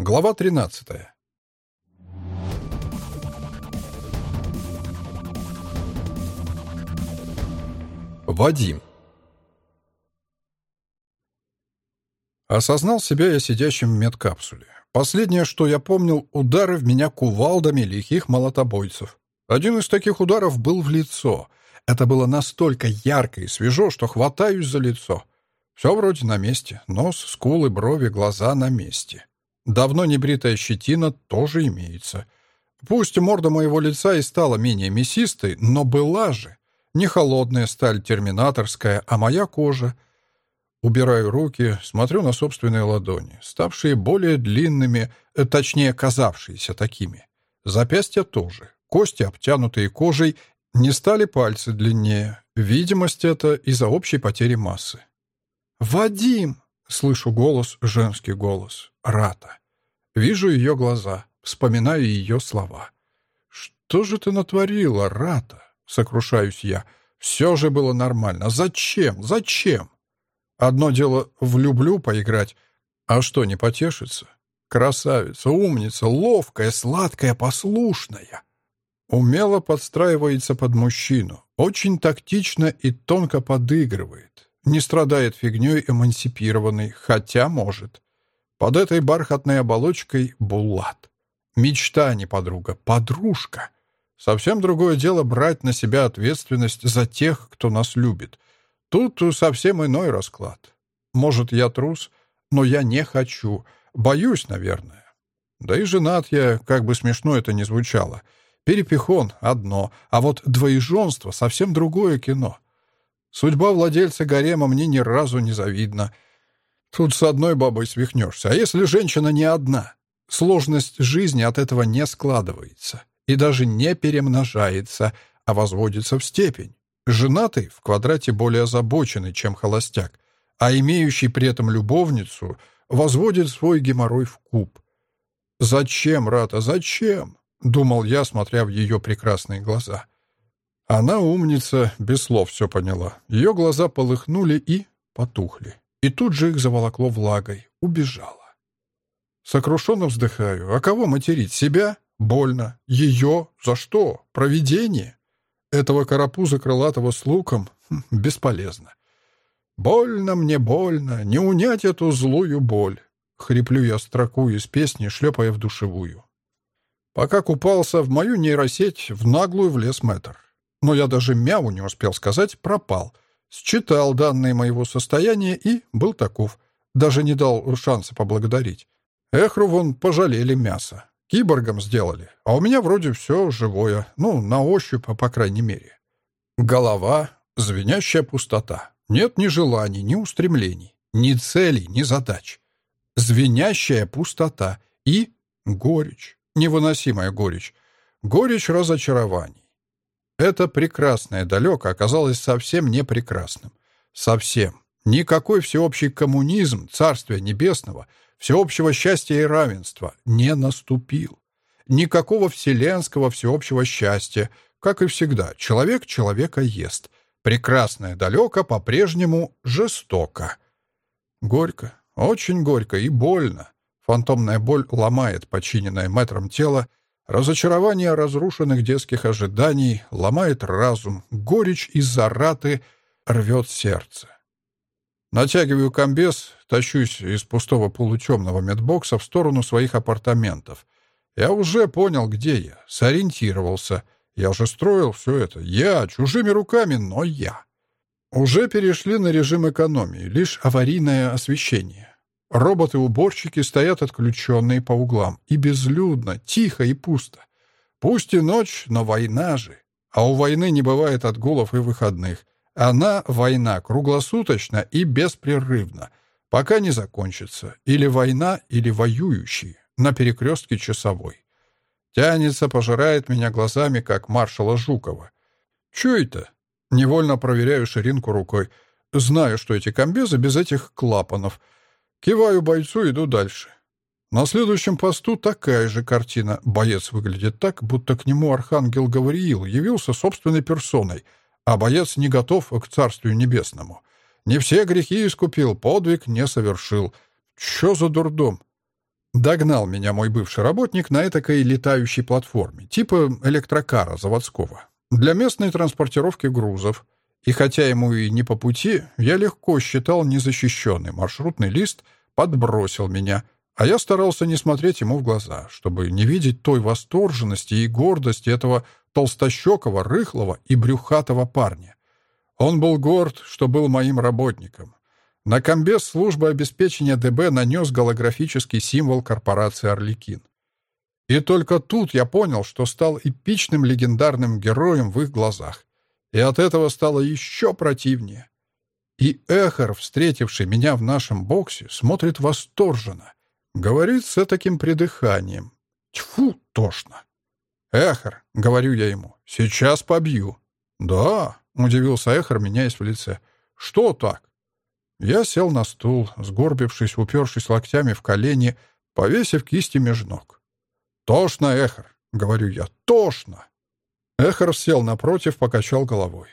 Глава 13. Вадим. Осознал себя я сидящим в медкапсуле. Последнее, что я помнил, удары в меня кувалдами лихих молотобойцев. Один из таких ударов был в лицо. Это было настолько ярко и свежо, что хватаюсь за лицо. Все вроде на месте. Нос, скулы, брови, глаза на месте. Давно небритая щетина тоже имеется. Пусть морда моего лица и стала менее мясистой, но была же. Не холодная сталь терминаторская, а моя кожа. Убираю руки, смотрю на собственные ладони, ставшие более длинными, э, точнее, казавшиеся такими. Запястья тоже. Кости, обтянутые кожей, не стали пальцы длиннее. Видимость это из-за общей потери массы. «Вадим!» — слышу голос, женский голос. Рата. Вижу ее глаза, вспоминаю ее слова. «Что же ты натворила, Рата?» — сокрушаюсь я. «Все же было нормально. Зачем? Зачем?» Одно дело «влюблю» поиграть, а что, не потешится? Красавица, умница, ловкая, сладкая, послушная. Умело подстраивается под мужчину, очень тактично и тонко подыгрывает. Не страдает фигней эмансипированной, хотя может. Под этой бархатной оболочкой Булат. Мечта, а не подруга, подружка. Совсем другое дело брать на себя ответственность за тех, кто нас любит. Тут совсем иной расклад. Может, я трус, но я не хочу. Боюсь, наверное. Да и женат я, как бы смешно это ни звучало. Перепихон — одно, а вот двоеженство — совсем другое кино. Судьба владельца гарема мне ни разу не завидна — Тут с одной бабой свихнешься. А если женщина не одна? Сложность жизни от этого не складывается и даже не перемножается, а возводится в степень. Женатый в квадрате более озабоченный, чем холостяк, а имеющий при этом любовницу возводит свой геморрой в куб. «Зачем, Рата, зачем?» — думал я, смотря в ее прекрасные глаза. Она умница, без слов все поняла. Ее глаза полыхнули и потухли и тут же их заволокло влагой. Убежала. Сокрушенно вздыхаю. А кого материть? Себя? Больно. Ее? За что? Провидение? Этого карапуза крылатого с луком? Хм, бесполезно. «Больно мне, больно, не унять эту злую боль!» Хриплю я строку из песни, шлепая в душевую. Пока купался, в мою нейросеть в наглую влез мэтр. Но я даже мяу не успел сказать, пропал — Считал данные моего состояния и был таков. Даже не дал шанса поблагодарить. Эхру вон пожалели мясо. Киборгом сделали. А у меня вроде все живое. Ну, на ощупь, по крайней мере. Голова — звенящая пустота. Нет ни желаний, ни устремлений, ни целей, ни задач. Звенящая пустота и горечь. Невыносимая горечь. Горечь разочарований. Это прекрасное далеко оказалось совсем не прекрасным. Совсем. Никакой всеобщий коммунизм, царствия небесного, всеобщего счастья и равенства не наступил. Никакого вселенского всеобщего счастья, как и всегда, человек человека ест. Прекрасное далеко по-прежнему жестоко. Горько, очень горько и больно. Фантомная боль ломает починенное метром тело, Разочарование разрушенных детских ожиданий ломает разум, горечь из-за раты рвет сердце. Натягиваю комбез, тащусь из пустого полутемного медбокса в сторону своих апартаментов. Я уже понял, где я, сориентировался. Я же строил все это. Я, чужими руками, но я. Уже перешли на режим экономии, лишь аварийное освещение. Роботы-уборщики стоят отключенные по углам. И безлюдно, тихо и пусто. Пусть и ночь, но война же. А у войны не бывает отгулов и выходных. Она, война, круглосуточно и беспрерывно, пока не закончится. Или война, или воюющие, на перекрестке часовой. Тянется, пожирает меня глазами, как маршала Жукова. Чё это? Невольно проверяю ширинку рукой. Знаю, что эти комбезы без этих клапанов — Киваю бойцу, иду дальше. На следующем посту такая же картина. Боец выглядит так, будто к нему архангел Гавриил явился собственной персоной, а боец не готов к Царствию Небесному. Не все грехи искупил, подвиг не совершил. Чё за дурдом? Догнал меня мой бывший работник на этакой летающей платформе, типа электрокара заводского, для местной транспортировки грузов. И хотя ему и не по пути, я легко считал незащищенный маршрутный лист, подбросил меня, а я старался не смотреть ему в глаза, чтобы не видеть той восторженности и гордости этого толстощекого, рыхлого и брюхатого парня. Он был горд, что был моим работником. На комбез службы обеспечения ДБ нанес голографический символ корпорации «Орликин». И только тут я понял, что стал эпичным легендарным героем в их глазах. И от этого стало еще противнее. И Эхар, встретивший меня в нашем боксе, смотрит восторженно. Говорит с таким придыханием. Тьфу, тошно. «Эхар», — говорю я ему, — «сейчас побью». «Да», — удивился Эхар, меняясь в лице. «Что так?» Я сел на стул, сгорбившись, упершись локтями в колени, повесив кисти меж ног. «Тошно, Эхар», — говорю я, — «тошно». Эхар сел напротив, покачал головой.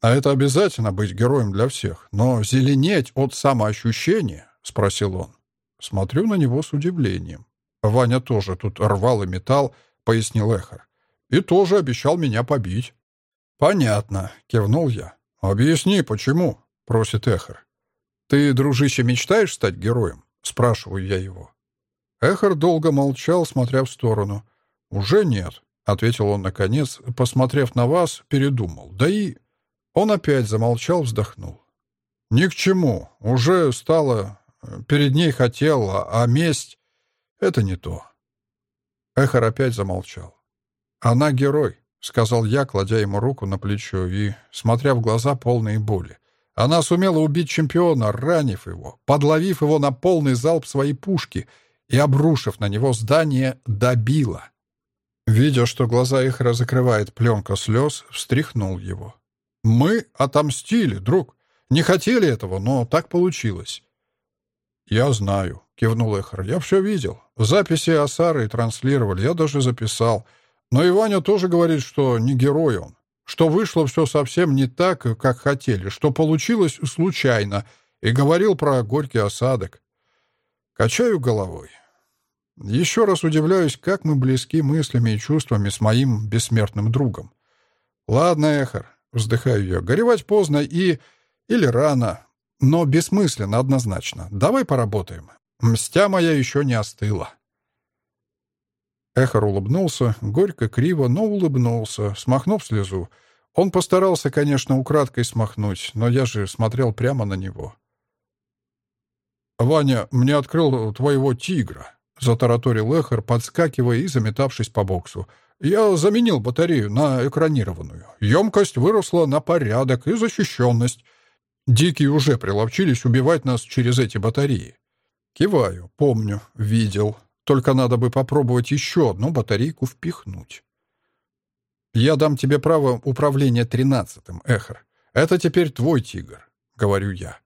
«А это обязательно быть героем для всех, но зеленеть от самоощущения?» — спросил он. Смотрю на него с удивлением. Ваня тоже тут рвал и металл, — пояснил Эхар. «И тоже обещал меня побить». «Понятно», — кивнул я. «Объясни, почему?» — просит Эхар. «Ты, дружище, мечтаешь стать героем?» — спрашиваю я его. Эхар долго молчал, смотря в сторону. «Уже нет», — ответил он наконец, посмотрев на вас, передумал. «Да и...» Он опять замолчал, вздохнул. «Ни к чему. Уже стало... Перед ней хотел, а месть — это не то. Эхар опять замолчал. «Она герой», — сказал я, кладя ему руку на плечо и смотря в глаза полные боли. Она сумела убить чемпиона, ранив его, подловив его на полный залп своей пушки и, обрушив на него здание, добила. Видя, что глаза их разокрывает пленка слез, встряхнул его. «Мы отомстили, друг. Не хотели этого, но так получилось». «Я знаю», — кивнул Эхар. «Я все видел. Записи Асары транслировали, я даже записал. Но и Ваня тоже говорит, что не герой он. Что вышло все совсем не так, как хотели, что получилось случайно, и говорил про горький осадок. Качаю головой. Еще раз удивляюсь, как мы близки мыслями и чувствами с моим бессмертным другом. «Ладно, Эхар», — вздыхаю я, — «горевать поздно и... или рано, но бессмысленно однозначно. Давай поработаем. Мстя моя еще не остыла. Эхор улыбнулся, горько, криво, но улыбнулся, смахнув слезу. Он постарался, конечно, украдкой смахнуть, но я же смотрел прямо на него. «Ваня, мне открыл твоего тигра», — затараторил Эхор, подскакивая и заметавшись по боксу. «Я заменил батарею на экранированную. Емкость выросла на порядок и защищенность. Дикие уже приловчились убивать нас через эти батареи. Киваю. Помню. Видел. Только надо бы попробовать еще одну батарейку впихнуть. Я дам тебе право управления тринадцатым, Эхар. Это теперь твой тигр, говорю я.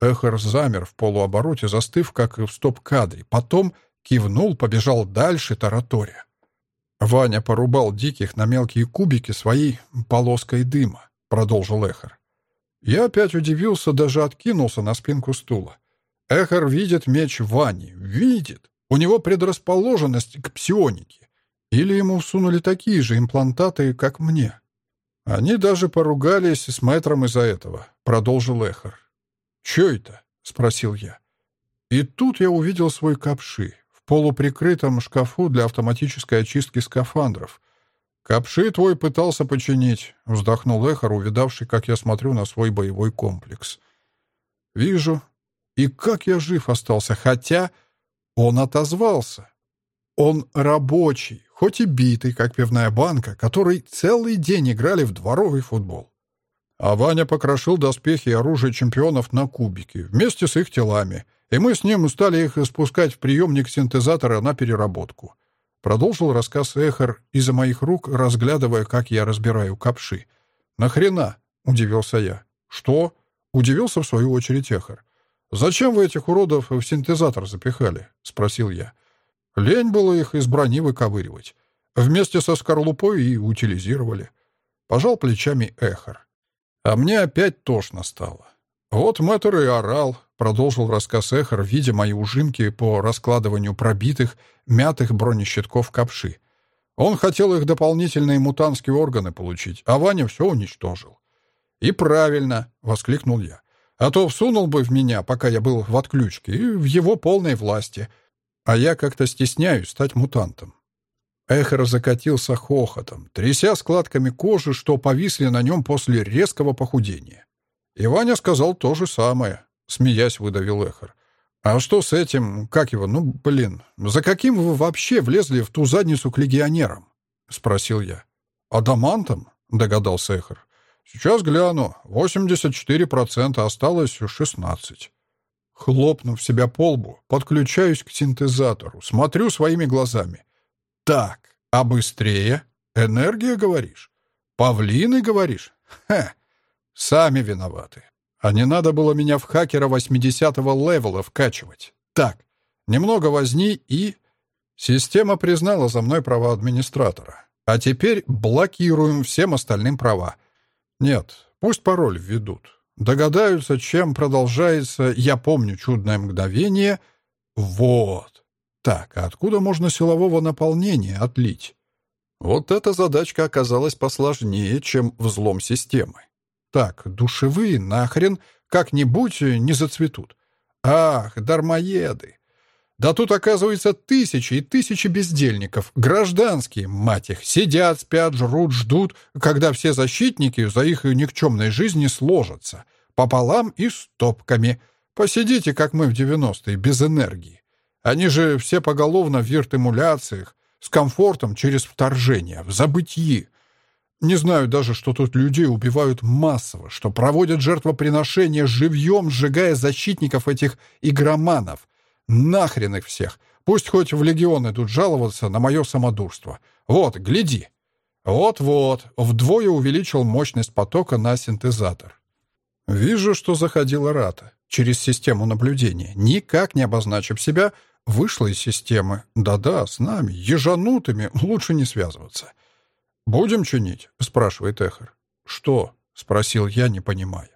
Эхар замер в полуобороте, застыв, как в стоп-кадре. Потом кивнул, побежал дальше, тараторя. Ваня порубал диких на мелкие кубики своей полоской дыма, продолжил Эхар. Я опять удивился, даже откинулся на спинку стула. Эхар видит меч Вани. Видит. У него предрасположенность к псионике. Или ему всунули такие же имплантаты, как мне. Они даже поругались с мэтром из-за этого, продолжил Эхар. «Чё это?» — спросил я. И тут я увидел свой капши полуприкрытом шкафу для автоматической очистки скафандров. «Капши твой пытался починить», — вздохнул Эхар, увидавший, как я смотрю на свой боевой комплекс. «Вижу, и как я жив остался, хотя он отозвался. Он рабочий, хоть и битый, как пивная банка, который целый день играли в дворовый футбол. А Ваня покрошил доспехи и оружие чемпионов на кубики, вместе с их телами, и мы с ним стали их спускать в приемник синтезатора на переработку. Продолжил рассказ Эхар из-за моих рук, разглядывая, как я разбираю капши. «Нахрена?» — удивился я. «Что?» — удивился в свою очередь Эхар. «Зачем вы этих уродов в синтезатор запихали?» — спросил я. Лень было их из брони выковыривать. Вместе со скорлупой и утилизировали. Пожал плечами Эхар. А мне опять тошно стало. Вот мэтр и орал. — продолжил рассказ Эхар, видя мои ужимки по раскладыванию пробитых, мятых бронещитков капши. Он хотел их дополнительные мутантские органы получить, а Ваня все уничтожил. «И правильно!» — воскликнул я. «А то всунул бы в меня, пока я был в отключке, и в его полной власти. А я как-то стесняюсь стать мутантом». Эхор закатился хохотом, тряся складками кожи, что повисли на нем после резкого похудения. И Ваня сказал то же самое. Смеясь, выдавил Эхар. «А что с этим? Как его? Ну, блин, за каким вы вообще влезли в ту задницу к легионерам?» — спросил я. «Адамантом?» — догадался Эхар. «Сейчас гляну. 84%, осталось 16%. Хлопнув себя по лбу, подключаюсь к синтезатору, смотрю своими глазами. «Так, а быстрее? Энергия, говоришь? Павлины, говоришь? Хе, сами виноваты. А не надо было меня в хакера 80-го левела вкачивать. Так, немного возни и... Система признала за мной права администратора. А теперь блокируем всем остальным права. Нет, пусть пароль введут. Догадаются, чем продолжается «я помню чудное мгновение». Вот. Так, а откуда можно силового наполнения отлить? Вот эта задачка оказалась посложнее, чем взлом системы. Так, душевые нахрен как-нибудь не зацветут. Ах, дармоеды! Да тут, оказывается, тысячи и тысячи бездельников, гражданские, мать их, сидят, спят, жрут, ждут, когда все защитники за их никчемной жизни сложатся, пополам и стопками. Посидите, как мы в девяностые, без энергии. Они же все поголовно в виртэмуляциях, с комфортом через вторжение, в забытии. Не знаю даже, что тут людей убивают массово, что проводят жертвоприношения живьем, сжигая защитников этих игроманов. Нахрен их всех. Пусть хоть в легион идут жаловаться на мое самодурство. Вот, гляди. Вот-вот, вдвое увеличил мощность потока на синтезатор. Вижу, что заходила Рата через систему наблюдения, никак не обозначив себя, вышла из системы. Да-да, с нами, ежанутыми, лучше не связываться. «Будем чинить?» — спрашивает Эхар. «Что?» — спросил я, не понимая.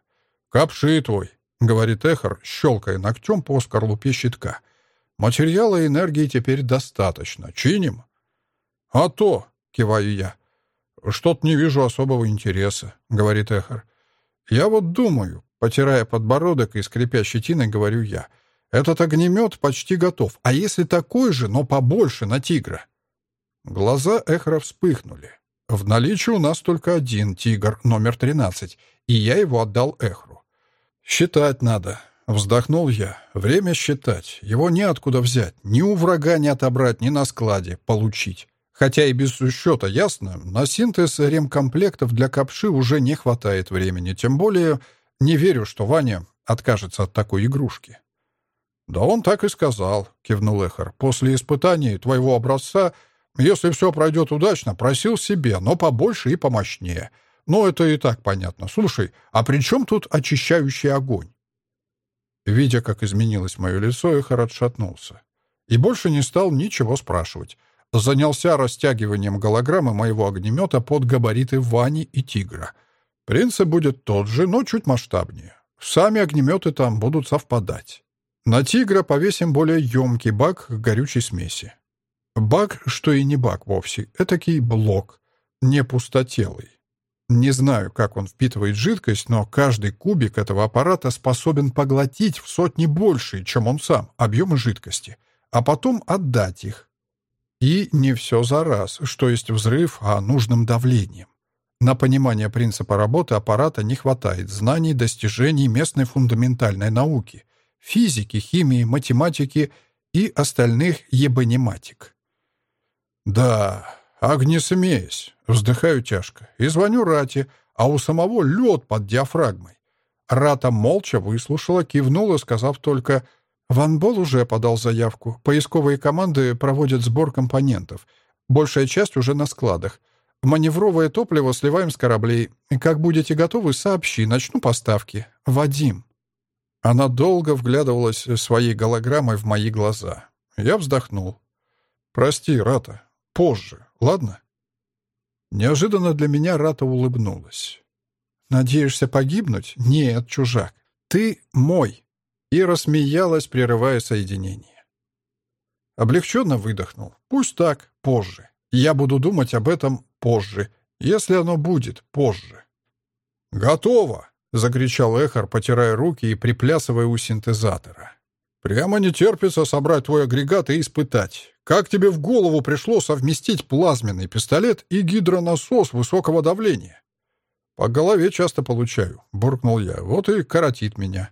«Капши твой», — говорит Эхар, щелкая ногтем по скорлупе щитка. «Материала и энергии теперь достаточно. Чиним?» «А то!» — киваю я. «Что-то не вижу особого интереса», — говорит Эхар. «Я вот думаю», — потирая подбородок и скрипя щетиной, говорю я. «Этот огнемет почти готов. А если такой же, но побольше, на тигра?» Глаза Эхара вспыхнули. В наличии у нас только один «Тигр» номер 13, и я его отдал Эхру. «Считать надо», — вздохнул я. «Время считать. Его неоткуда взять. Ни у врага не отобрать, ни на складе получить. Хотя и без счета, ясно, на синтез ремкомплектов для капши уже не хватает времени. Тем более не верю, что Ваня откажется от такой игрушки». «Да он так и сказал», — кивнул Эхар. «После испытаний твоего образца если все пройдет удачно, просил себе, но побольше и помощнее. Но это и так понятно. Слушай, а при чем тут очищающий огонь? Видя, как изменилось мое лицо, Эхар отшатнулся. И больше не стал ничего спрашивать. Занялся растягиванием голограммы моего огнемета под габариты Вани и Тигра. Принцип будет тот же, но чуть масштабнее. Сами огнеметы там будут совпадать. На Тигра повесим более емкий бак горючей смеси. Баг, что и не баг вовсе, этакий блок, не пустотелый. Не знаю, как он впитывает жидкость, но каждый кубик этого аппарата способен поглотить в сотни больше, чем он сам, объемы жидкости, а потом отдать их. И не все за раз, что есть взрыв, а нужным давлением. На понимание принципа работы аппарата не хватает знаний, достижений местной фундаментальной науки, физики, химии, математики и остальных ебанематик. Да, огнесмесь. Вздыхаю тяжко. И звоню Рате, а у самого лед под диафрагмой. Рата молча выслушала, кивнула, сказав только «Ван Бол уже подал заявку. Поисковые команды проводят сбор компонентов. Большая часть уже на складах. Маневровое топливо сливаем с кораблей. Как будете готовы, сообщи. Начну поставки. Вадим». Она долго вглядывалась своей голограммой в мои глаза. Я вздохнул. «Прости, Рата, Позже, ладно?» Неожиданно для меня Рата улыбнулась. «Надеешься погибнуть? Нет, чужак. Ты мой. и рассмеялась, прерывая соединение. Облегченно выдохнул. Пусть так, позже. Я буду думать об этом позже, если оно будет позже. «Готово!» — закричал Эхар, потирая руки и приплясывая у синтезатора. «Прямо не терпится собрать твой агрегат и испытать. Как тебе в голову пришло совместить плазменный пистолет и гидронасос высокого давления?» «По голове часто получаю», — буркнул я. «Вот и коротит меня».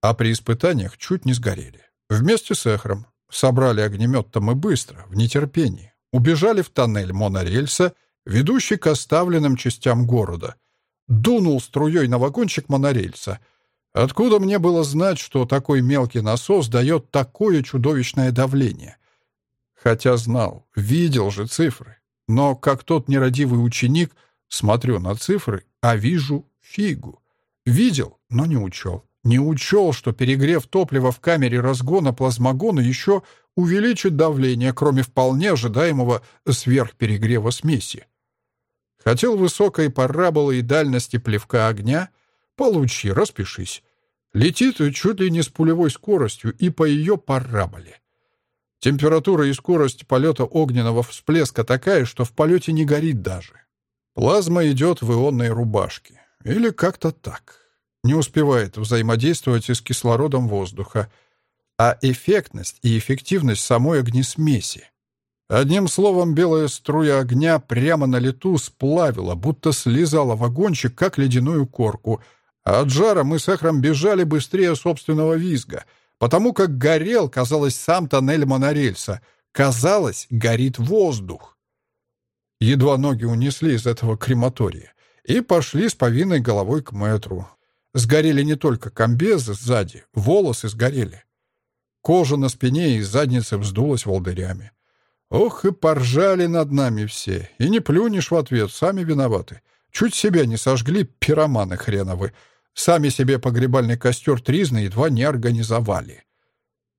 А при испытаниях чуть не сгорели. Вместе с Эхром. Собрали огнемет-то мы быстро, в нетерпении. Убежали в тоннель монорельса, ведущий к оставленным частям города. Дунул струей на вагончик монорельса. Откуда мне было знать, что такой мелкий насос дает такое чудовищное давление? Хотя знал, видел же цифры. Но, как тот нерадивый ученик, смотрю на цифры, а вижу фигу. Видел, но не учел. Не учел, что перегрев топлива в камере разгона плазмогона еще увеличит давление, кроме вполне ожидаемого сверхперегрева смеси. Хотел высокой параболы и дальности плевка огня? Получи, распишись. Летит чуть ли не с пулевой скоростью и по ее параболе. Температура и скорость полета огненного всплеска такая, что в полете не горит даже. Плазма идет в ионной рубашке. Или как-то так. Не успевает взаимодействовать с кислородом воздуха. А эффектность и эффективность самой огнесмеси Одним словом, белая струя огня прямо на лету сплавила, будто слезала вагончик, как ледяную корку. А от жара мы с Эхром бежали быстрее собственного визга, потому как горел, казалось, сам тоннель монорельса. Казалось, горит воздух. Едва ноги унесли из этого крематория и пошли с повинной головой к метру. Сгорели не только комбезы сзади, волосы сгорели. Кожа на спине и заднице вздулась волдырями. Ох, и поржали над нами все. И не плюнешь в ответ, сами виноваты. Чуть себя не сожгли пироманы хреновы. Сами себе погребальный костер тризны едва не организовали.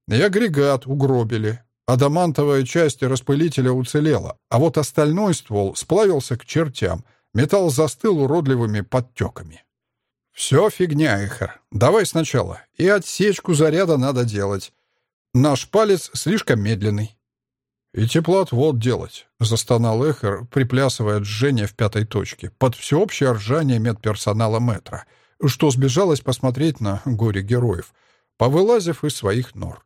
И агрегат угробили. Адамантовая часть распылителя уцелела, а вот остальной ствол сплавился к чертям. Металл застыл уродливыми подтеками. «Все фигня, Эхар. Давай сначала. И отсечку заряда надо делать. Наш палец слишком медленный. «И теплоотвод делать», — застонал Эхер, приплясывая от жжения в пятой точке, под всеобщее ржание медперсонала метра, что сбежалось посмотреть на горе героев, повылазив из своих нор.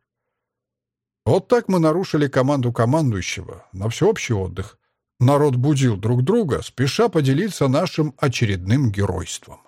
Вот так мы нарушили команду командующего на всеобщий отдых. Народ будил друг друга, спеша поделиться нашим очередным геройством.